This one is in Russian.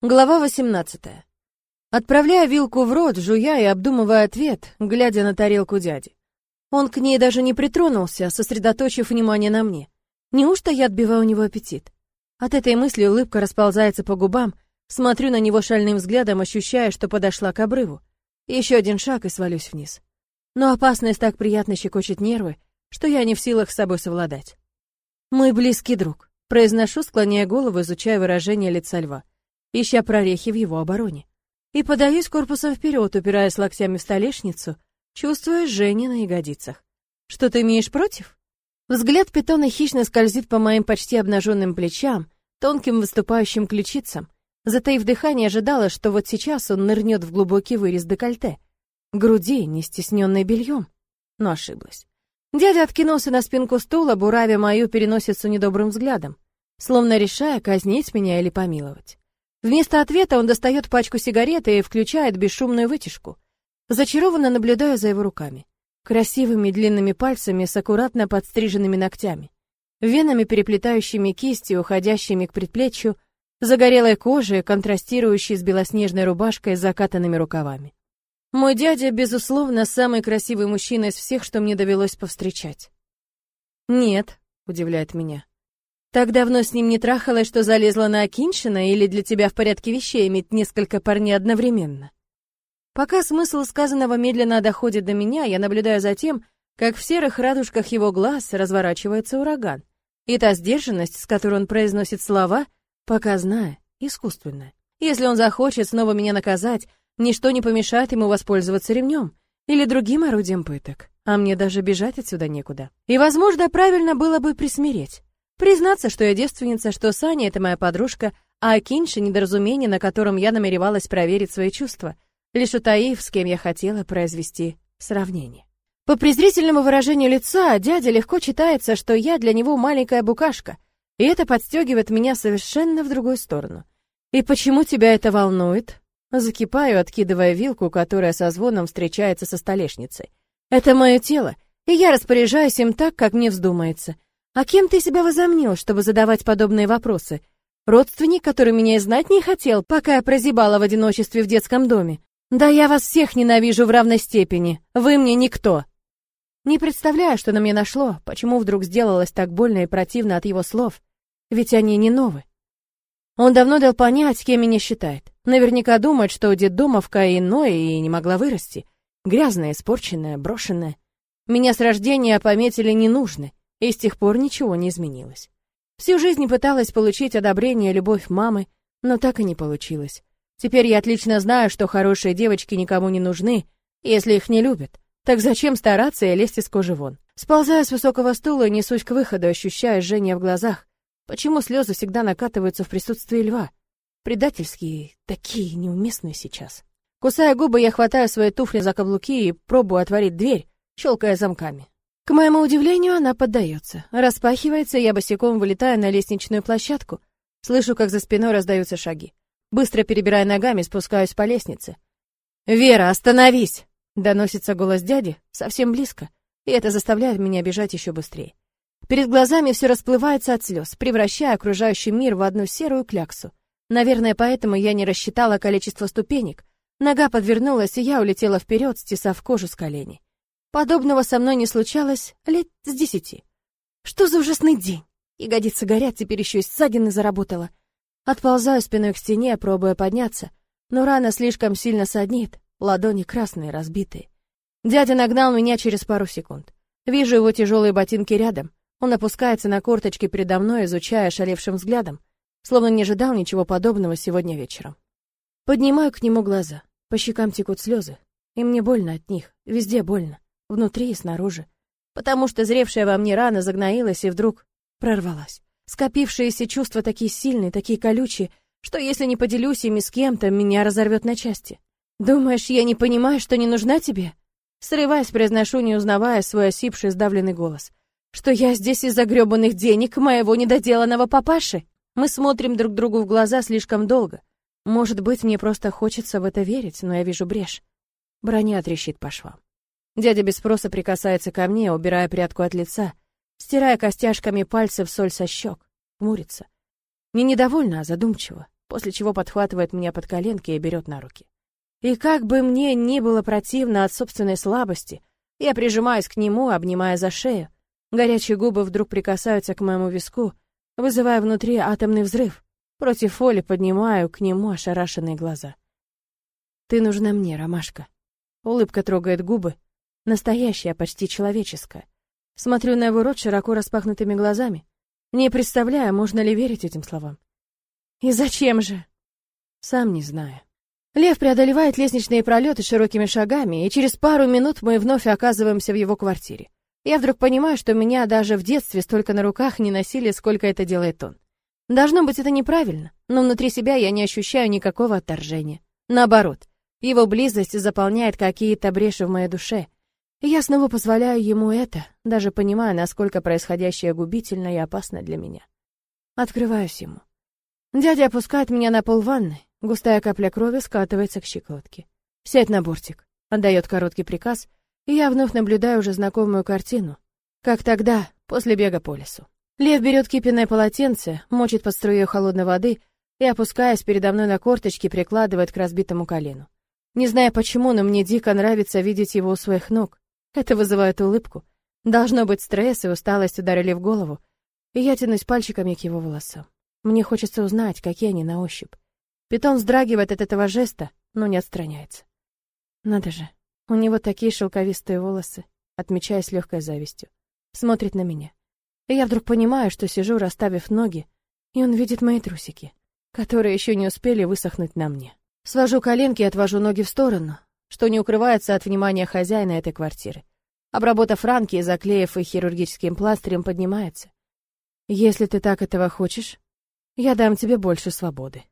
Глава 18. Отправляя вилку в рот, жуя и обдумывая ответ, глядя на тарелку дяди. Он к ней даже не притронулся, сосредоточив внимание на мне. Неужто я отбиваю у него аппетит? От этой мысли улыбка расползается по губам, смотрю на него шальным взглядом, ощущая, что подошла к обрыву. Еще один шаг и свалюсь вниз. Но опасность так приятно щекочет нервы, что я не в силах с собой совладать. «Мой близкий друг», — произношу, склоняя голову, изучая выражение лица льва ища прорехи в его обороне. И подаюсь корпусом вперед, упираясь локтями в столешницу, чувствуя жжение на ягодицах. «Что ты имеешь против?» Взгляд питона хищно скользит по моим почти обнаженным плечам, тонким выступающим ключицам. Затаив дыхание, ожидала, что вот сейчас он нырнет в глубокий вырез декольте. Груди, не стесненной бельем. Но ошиблась. Дядя откинулся на спинку стула, буравя мою переносицу недобрым взглядом, словно решая, казнить меня или помиловать. Вместо ответа он достает пачку сигарет и включает бесшумную вытяжку. Зачарованно наблюдаю за его руками. Красивыми длинными пальцами с аккуратно подстриженными ногтями. Венами, переплетающими кисти, уходящими к предплечью, загорелой кожей, контрастирующей с белоснежной рубашкой с закатанными рукавами. Мой дядя, безусловно, самый красивый мужчина из всех, что мне довелось повстречать. «Нет», — удивляет меня. Так давно с ним не трахалась, что залезла на Акиншина, или для тебя в порядке вещей иметь несколько парней одновременно? Пока смысл сказанного медленно доходит до меня, я наблюдаю за тем, как в серых радужках его глаз разворачивается ураган. И та сдержанность, с которой он произносит слова, показная, искусственная. Если он захочет снова меня наказать, ничто не помешает ему воспользоваться ремнем или другим орудием пыток, а мне даже бежать отсюда некуда. И, возможно, правильно было бы присмиреть. Признаться, что я девственница, что Саня — это моя подружка, а Акинша — недоразумение, на котором я намеревалась проверить свои чувства, лишь утаив, с кем я хотела произвести сравнение. По презрительному выражению лица дядя легко читается, что я для него маленькая букашка, и это подстегивает меня совершенно в другую сторону. «И почему тебя это волнует?» Закипаю, откидывая вилку, которая со звоном встречается со столешницей. «Это мое тело, и я распоряжаюсь им так, как мне вздумается». А кем ты себя возомнил, чтобы задавать подобные вопросы? Родственник, который меня и знать не хотел, пока я прозябала в одиночестве в детском доме. Да я вас всех ненавижу в равной степени. Вы мне никто. Не представляю, что на меня нашло, почему вдруг сделалось так больно и противно от его слов. Ведь они не новые. Он давно дал понять, кем меня считает. Наверняка думает, что детдомовка иное и не могла вырасти. Грязная, испорченная, брошенная. Меня с рождения пометили ненужной. И с тех пор ничего не изменилось. Всю жизнь пыталась получить одобрение и любовь мамы, но так и не получилось. Теперь я отлично знаю, что хорошие девочки никому не нужны, если их не любят. Так зачем стараться и лезть из кожи вон? Сползая с высокого стула несусь к выходу, ощущая жжение в глазах. Почему слезы всегда накатываются в присутствии льва? Предательские, такие неуместные сейчас. Кусая губы, я хватаю свои туфли за каблуки и пробую отворить дверь, щелкая замками. К моему удивлению, она поддается. Распахивается, я босиком вылетаю на лестничную площадку. Слышу, как за спиной раздаются шаги. Быстро перебирая ногами, спускаюсь по лестнице. «Вера, остановись!» Доносится голос дяди, совсем близко, и это заставляет меня бежать еще быстрее. Перед глазами все расплывается от слез, превращая окружающий мир в одну серую кляксу. Наверное, поэтому я не рассчитала количество ступенек. Нога подвернулась, и я улетела вперед, стесав кожу с коленей. Подобного со мной не случалось лет с десяти. Что за ужасный день? Ягодицы горят, теперь еще и ссадины заработала. Отползаю спиной к стене, пробуя подняться, но рана слишком сильно саднит, ладони красные, разбитые. Дядя нагнал меня через пару секунд. Вижу его тяжелые ботинки рядом. Он опускается на корточки передо мной, изучая шалевшим взглядом, словно не ожидал ничего подобного сегодня вечером. Поднимаю к нему глаза. По щекам текут слезы, и мне больно от них, везде больно внутри и снаружи, потому что зревшая во мне рана загноилась и вдруг прорвалась. Скопившиеся чувства такие сильные, такие колючие, что если не поделюсь ими с кем-то, меня разорвет на части. Думаешь, я не понимаю, что не нужна тебе? Срываясь, произношу, не узнавая свой осипший, сдавленный голос. Что я здесь из-за грёбаных денег моего недоделанного папаши? Мы смотрим друг другу в глаза слишком долго. Может быть, мне просто хочется в это верить, но я вижу брешь. Броня трещит по швам. Дядя без спроса прикасается ко мне, убирая прядку от лица, стирая костяшками пальцев соль со щек, хмурится. Не недовольна, а задумчиво. после чего подхватывает меня под коленки и берет на руки. И как бы мне ни было противно от собственной слабости, я прижимаюсь к нему, обнимая за шею. Горячие губы вдруг прикасаются к моему виску, вызывая внутри атомный взрыв. Против воли поднимаю к нему ошарашенные глаза. «Ты нужна мне, Ромашка». Улыбка трогает губы, настоящая, почти человеческая. Смотрю на его рот широко распахнутыми глазами, не представляя, можно ли верить этим словам. «И зачем же?» «Сам не знаю». Лев преодолевает лестничные пролеты широкими шагами, и через пару минут мы вновь оказываемся в его квартире. Я вдруг понимаю, что меня даже в детстве столько на руках не носили, сколько это делает он. Должно быть, это неправильно, но внутри себя я не ощущаю никакого отторжения. Наоборот, его близость заполняет какие-то бреши в моей душе. Я снова позволяю ему это, даже понимая, насколько происходящее губительно и опасно для меня. Открываюсь ему. Дядя опускает меня на пол ванны, Густая капля крови скатывается к щекотке. «Сядь на бортик», — отдает короткий приказ, и я вновь наблюдаю уже знакомую картину, как тогда, после бега по лесу. Лев берет кипенное полотенце, мочит под струей холодной воды и, опускаясь передо мной на корточки, прикладывает к разбитому колену. Не знаю почему, но мне дико нравится видеть его у своих ног. Это вызывает улыбку. Должно быть, стресс и усталость ударили в голову, и я тянусь пальчиками к его волосам. Мне хочется узнать, какие они на ощупь. Питон вздрагивает от этого жеста, но не отстраняется. Надо же, у него такие шелковистые волосы, отмечая с легкой завистью. Смотрит на меня. И я вдруг понимаю, что сижу, расставив ноги, и он видит мои трусики, которые еще не успели высохнуть на мне. Свожу коленки и отвожу ноги в сторону, что не укрывается от внимания хозяина этой квартиры. Обработав ранки и заклеив их хирургическим пластырем, поднимается. Если ты так этого хочешь, я дам тебе больше свободы.